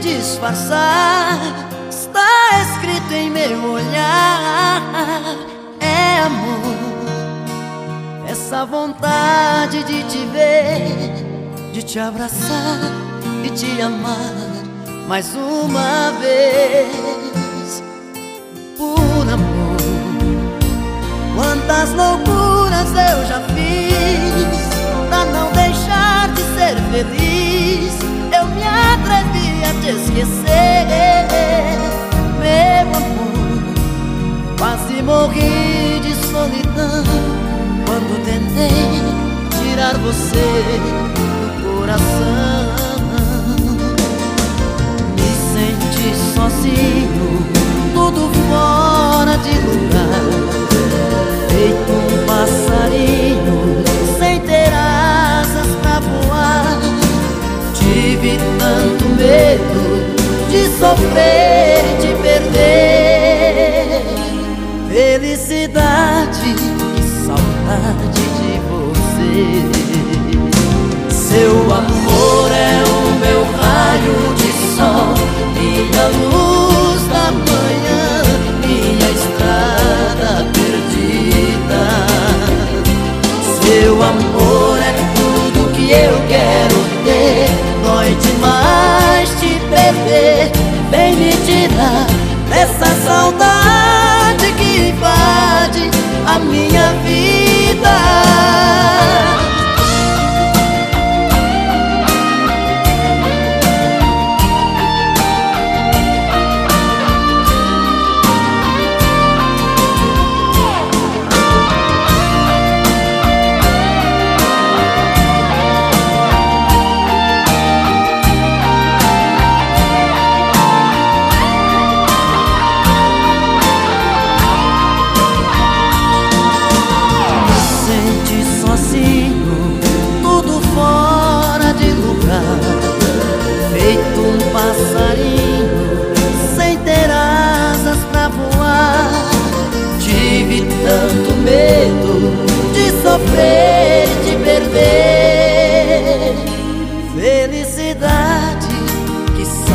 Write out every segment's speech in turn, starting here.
disfarçar. Está escrito em meu olhar: é amor. Essa vontade de te ver, de te abraçar e te amar mais uma vez. Por amor, quantas loucuras eu já fiz esquecer, meu amor. Quase morri de solidão quando tentei tirar você do coração. Me senti sozinho, tudo fora de lugar, feito um passarinho sem ter asas pra voar. Tive tanto medo sofrer de perder felicidade e saudade de você. Seu amor é o meu raio de sol, minha luz da manhã, minha estrada perdida. Seu amor é tudo que eu quero me tirar dessa saudade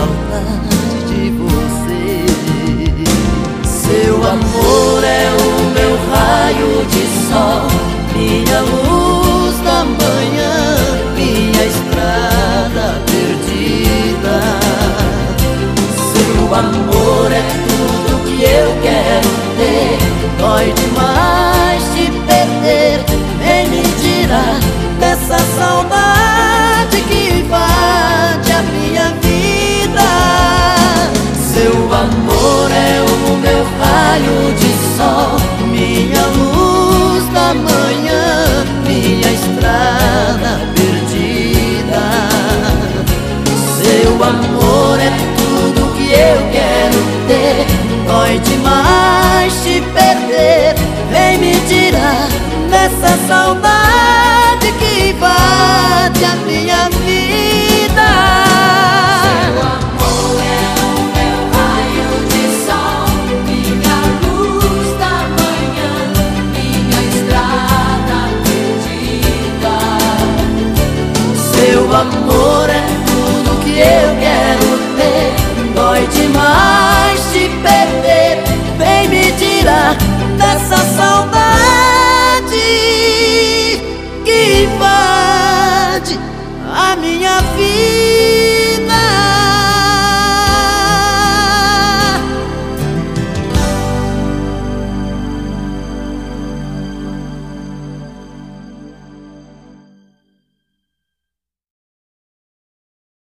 saudade de você. Seu amor é o meu raio de sol, minha luz da manhã, minha estrada perdida. Seu amor é tudo que eu quero ter, dói demais te perder, vem me tirar dessa saudade dessa saudade que invade a minha. a minha vida.